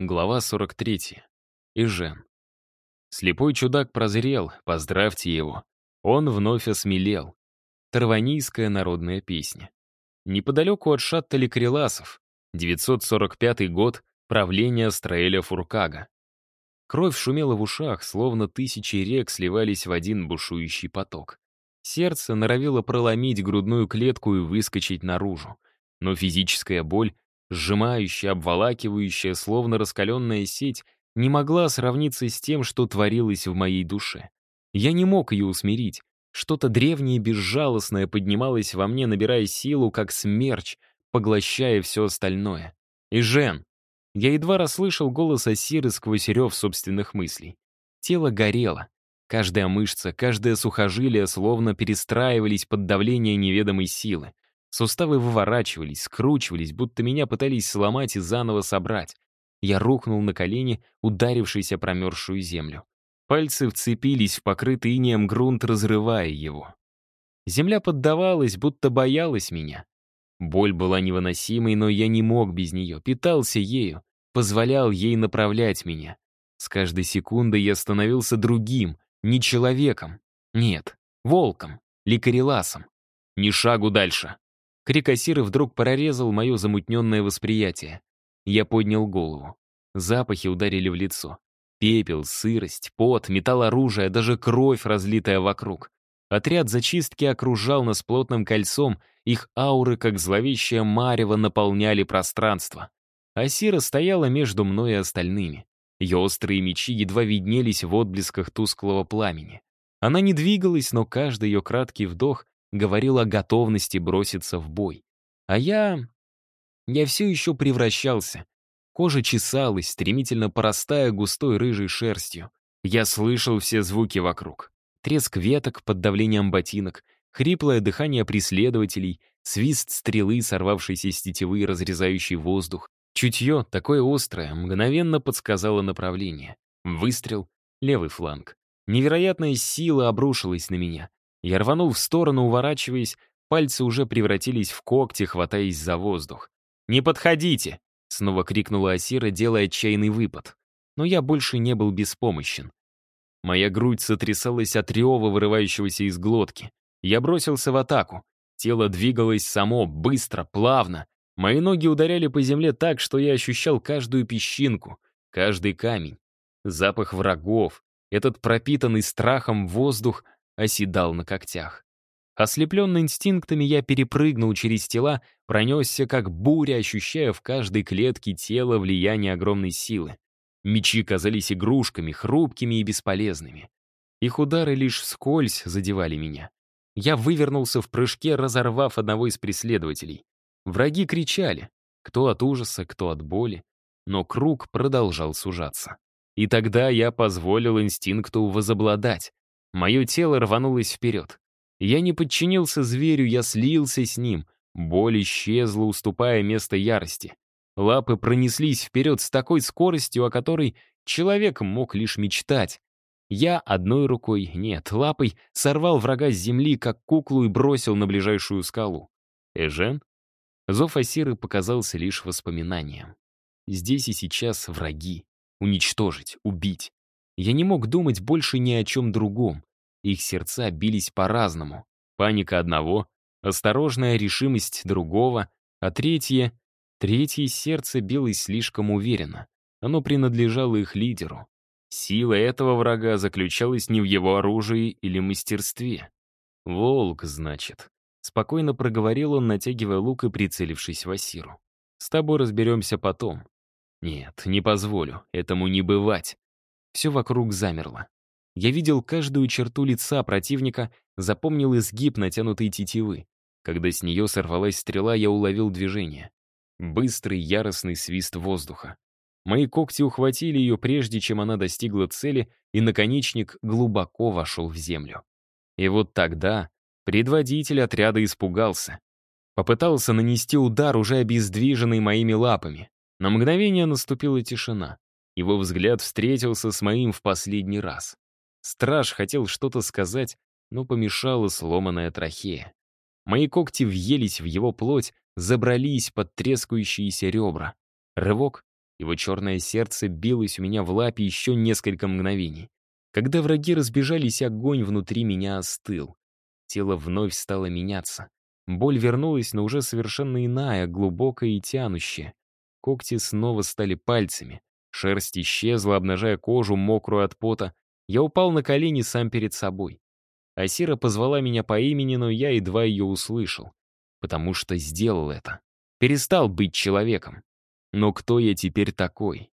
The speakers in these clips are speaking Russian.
Глава 43. Ижен. Слепой чудак прозрел, поздравьте его. Он вновь осмелел. Тарванийская народная песня. Неподалеку от Шаттали Креласов, 945 год, правление Страэля Фуркага. Кровь шумела в ушах, словно тысячи рек сливались в один бушующий поток. Сердце норовило проломить грудную клетку и выскочить наружу. Но физическая боль сжимающая, обволакивающая, словно раскаленная сеть, не могла сравниться с тем, что творилось в моей душе. Я не мог ее усмирить. Что-то древнее безжалостное поднималось во мне, набирая силу, как смерч, поглощая все остальное. И Жен. Я едва расслышал голос Асиры сквозь рев собственных мыслей. Тело горело. Каждая мышца, каждое сухожилие словно перестраивались под давление неведомой силы. Суставы выворачивались, скручивались, будто меня пытались сломать и заново собрать. Я рухнул на колени, ударившись о промерзшую землю. Пальцы вцепились в покрытый инеем грунт, разрывая его. Земля поддавалась, будто боялась меня. Боль была невыносимой, но я не мог без нее, питался ею, позволял ей направлять меня. С каждой секундой я становился другим, не человеком. Нет, волком, ликареласом. Ни шагу дальше. Крик Асиры вдруг прорезал мое замутненное восприятие. Я поднял голову. Запахи ударили в лицо. Пепел, сырость, пот, металл оружия, даже кровь, разлитая вокруг. Отряд зачистки окружал нас плотным кольцом, их ауры, как зловещее марево, наполняли пространство. Асира стояла между мной и остальными. Ее острые мечи едва виднелись в отблесках тусклого пламени. Она не двигалась, но каждый ее краткий вдох говорил о готовности броситься в бой. А я... Я все еще превращался. Кожа чесалась, стремительно порастая густой рыжей шерстью. Я слышал все звуки вокруг. Треск веток под давлением ботинок, хриплое дыхание преследователей, свист стрелы, сорвавшейся с тетивы, разрезающий воздух. Чутье, такое острое, мгновенно подсказало направление. Выстрел, левый фланг. Невероятная сила обрушилась на меня. Я рванул в сторону, уворачиваясь, пальцы уже превратились в когти, хватаясь за воздух. «Не подходите!» — снова крикнула Асира, делая отчаянный выпад. Но я больше не был беспомощен. Моя грудь сотрясалась от рева, вырывающегося из глотки. Я бросился в атаку. Тело двигалось само, быстро, плавно. Мои ноги ударяли по земле так, что я ощущал каждую песчинку, каждый камень. Запах врагов, этот пропитанный страхом воздух — оседал на когтях. Ослепленный инстинктами, я перепрыгнул через тела, пронесся как буря, ощущая в каждой клетке тела влияние огромной силы. Мечи казались игрушками, хрупкими и бесполезными. Их удары лишь вскользь задевали меня. Я вывернулся в прыжке, разорвав одного из преследователей. Враги кричали, кто от ужаса, кто от боли, но круг продолжал сужаться. И тогда я позволил инстинкту возобладать, Мое тело рванулось вперед. Я не подчинился зверю, я слился с ним. Боль исчезла, уступая место ярости. Лапы пронеслись вперед с такой скоростью, о которой человек мог лишь мечтать. Я одной рукой, нет, лапой, сорвал врага с земли, как куклу, и бросил на ближайшую скалу. Эжен? Зов Асиры показался лишь воспоминанием. Здесь и сейчас враги. Уничтожить, убить. Я не мог думать больше ни о чем другом. Их сердца бились по-разному. Паника одного, осторожная решимость другого, а третье... Третье сердце билось слишком уверенно. Оно принадлежало их лидеру. Сила этого врага заключалась не в его оружии или мастерстве. «Волк, значит», — спокойно проговорил он, натягивая лук и прицелившись в Асиру. «С тобой разберемся потом». «Нет, не позволю, этому не бывать. Все вокруг замерло. Я видел каждую черту лица противника, запомнил изгиб натянутой тетивы. Когда с нее сорвалась стрела, я уловил движение. Быстрый, яростный свист воздуха. Мои когти ухватили ее, прежде чем она достигла цели, и наконечник глубоко вошел в землю. И вот тогда предводитель отряда испугался. Попытался нанести удар, уже обездвиженный моими лапами. На мгновение наступила тишина. Его взгляд встретился с моим в последний раз. Страж хотел что-то сказать, но помешала сломанная трахея. Мои когти въелись в его плоть, забрались под трескающиеся ребра. Рывок, его черное сердце билось у меня в лапе еще несколько мгновений. Когда враги разбежались, огонь внутри меня остыл. Тело вновь стало меняться. Боль вернулась, но уже совершенно иная, глубокая и тянущая. Когти снова стали пальцами. Шерсть исчезла, обнажая кожу, мокрую от пота. Я упал на колени сам перед собой. Асира позвала меня по имени, но я едва ее услышал. Потому что сделал это. Перестал быть человеком. Но кто я теперь такой?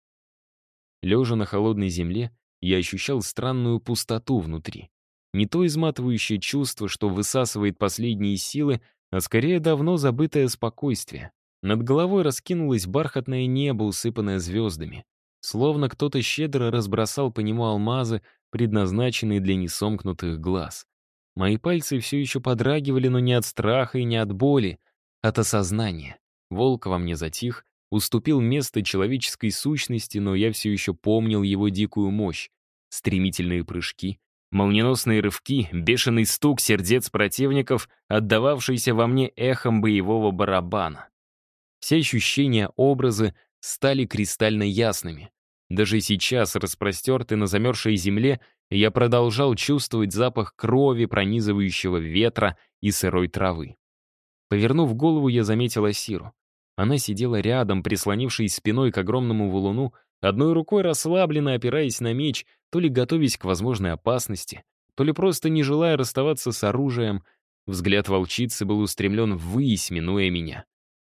Лежа на холодной земле, я ощущал странную пустоту внутри. Не то изматывающее чувство, что высасывает последние силы, а скорее давно забытое спокойствие. Над головой раскинулось бархатное небо, усыпанное звездами словно кто-то щедро разбросал по нему алмазы, предназначенные для несомкнутых глаз. Мои пальцы все еще подрагивали, но не от страха и не от боли, от осознания. Волк во мне затих, уступил место человеческой сущности, но я все еще помнил его дикую мощь. Стремительные прыжки, молниеносные рывки, бешеный стук сердец противников, отдававшийся во мне эхом боевого барабана. Все ощущения, образы стали кристально ясными. Даже сейчас, распростертый на замерзшей земле, я продолжал чувствовать запах крови, пронизывающего ветра и сырой травы. Повернув голову, я заметил Асиру. Она сидела рядом, прислонившись спиной к огромному валуну, одной рукой расслабленно опираясь на меч, то ли готовясь к возможной опасности, то ли просто не желая расставаться с оружием. Взгляд волчицы был устремлен ввысь, минуя меня.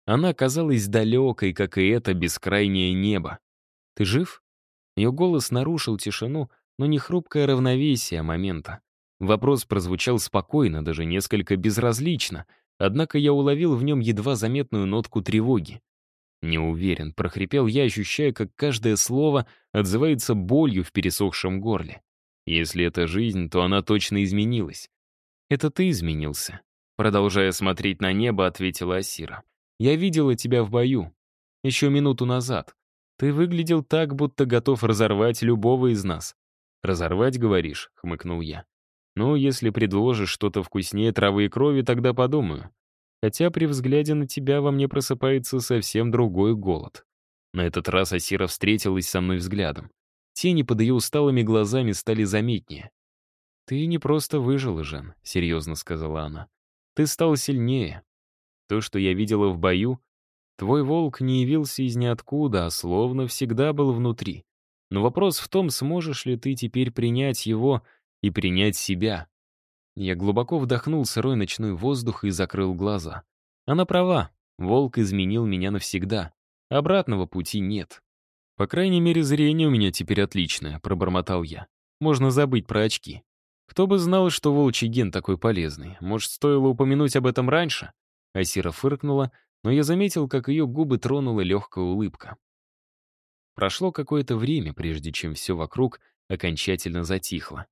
Она казалась далекой, как и это бескрайнее небо. «Ты жив?» Ее голос нарушил тишину, но не хрупкое равновесие момента. Вопрос прозвучал спокойно, даже несколько безразлично, однако я уловил в нем едва заметную нотку тревоги. «Не уверен», — прохрипел я, ощущая, как каждое слово отзывается болью в пересохшем горле. «Если это жизнь, то она точно изменилась». «Это ты изменился», — продолжая смотреть на небо, ответила Асира. «Я видела тебя в бою. Еще минуту назад. Ты выглядел так, будто готов разорвать любого из нас. «Разорвать, говоришь?» — хмыкнул я. «Ну, если предложишь что-то вкуснее травы и крови, тогда подумаю. Хотя при взгляде на тебя во мне просыпается совсем другой голод». На этот раз Асира встретилась со мной взглядом. Тени под ее усталыми глазами стали заметнее. «Ты не просто выжил, Жен», — серьезно сказала она. «Ты стал сильнее. То, что я видела в бою, Твой волк не явился из ниоткуда, а словно всегда был внутри. Но вопрос в том, сможешь ли ты теперь принять его и принять себя. Я глубоко вдохнул сырой ночной воздух и закрыл глаза. Она права, волк изменил меня навсегда. Обратного пути нет. «По крайней мере, зрение у меня теперь отличное», — пробормотал я. «Можно забыть про очки. Кто бы знал, что волчий ген такой полезный. Может, стоило упомянуть об этом раньше?» Асира фыркнула — но я заметил, как ее губы тронула легкая улыбка. Прошло какое-то время, прежде чем все вокруг окончательно затихло.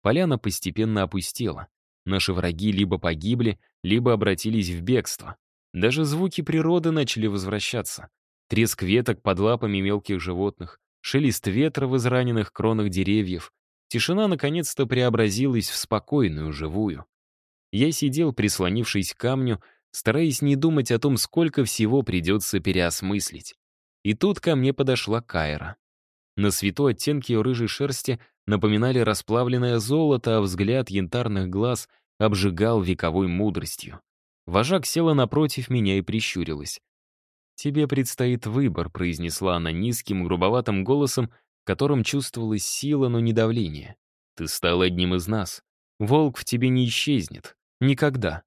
Поляна постепенно опустела. Наши враги либо погибли, либо обратились в бегство. Даже звуки природы начали возвращаться. Треск веток под лапами мелких животных, шелест ветра в израненных кронах деревьев. Тишина наконец-то преобразилась в спокойную, живую. Я сидел, прислонившись к камню, стараясь не думать о том, сколько всего придется переосмыслить. И тут ко мне подошла Кайра. На свету оттенки ее рыжей шерсти напоминали расплавленное золото, а взгляд янтарных глаз обжигал вековой мудростью. Вожак села напротив меня и прищурилась. «Тебе предстоит выбор», — произнесла она низким, грубоватым голосом, в котором чувствовалась сила, но не давление. «Ты стал одним из нас. Волк в тебе не исчезнет. Никогда.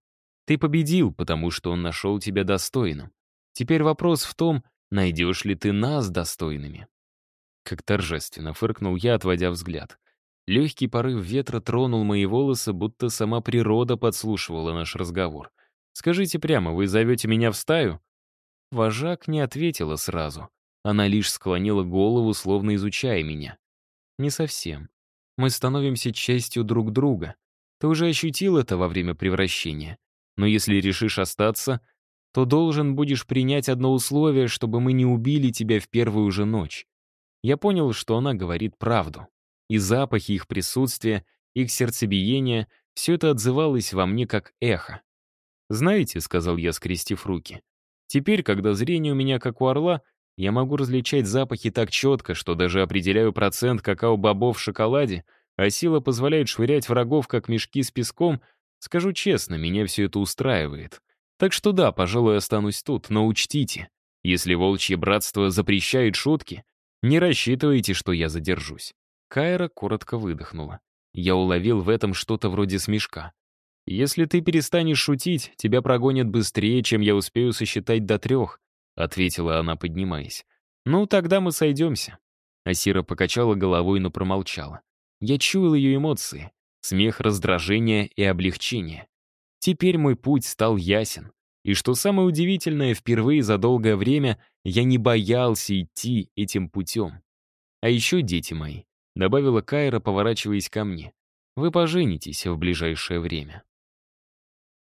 Ты победил, потому что он нашел тебя достойным. Теперь вопрос в том, найдешь ли ты нас достойными. Как торжественно фыркнул я, отводя взгляд. Легкий порыв ветра тронул мои волосы, будто сама природа подслушивала наш разговор. «Скажите прямо, вы зовете меня в стаю?» Вожак не ответила сразу. Она лишь склонила голову, словно изучая меня. «Не совсем. Мы становимся частью друг друга. Ты уже ощутил это во время превращения. Но если решишь остаться, то должен будешь принять одно условие, чтобы мы не убили тебя в первую же ночь. Я понял, что она говорит правду. И запахи их присутствия, их сердцебиение — все это отзывалось во мне как эхо. «Знаете», — сказал я, скрестив руки, «теперь, когда зрение у меня как у орла, я могу различать запахи так четко, что даже определяю процент какао-бобов в шоколаде, а сила позволяет швырять врагов, как мешки с песком, Скажу честно, меня все это устраивает. Так что да, пожалуй, останусь тут, но учтите, если волчье братство запрещает шутки, не рассчитывайте, что я задержусь. Кайра коротко выдохнула. Я уловил в этом что-то вроде смешка. «Если ты перестанешь шутить, тебя прогонят быстрее, чем я успею сосчитать до трех», — ответила она, поднимаясь. «Ну, тогда мы сойдемся». Асира покачала головой, но промолчала. Я чуял ее эмоции смех раздражения и облегчения. Теперь мой путь стал ясен. И что самое удивительное, впервые за долгое время я не боялся идти этим путем. «А еще, дети мои», — добавила Кайра, поворачиваясь ко мне, — «вы поженитесь в ближайшее время».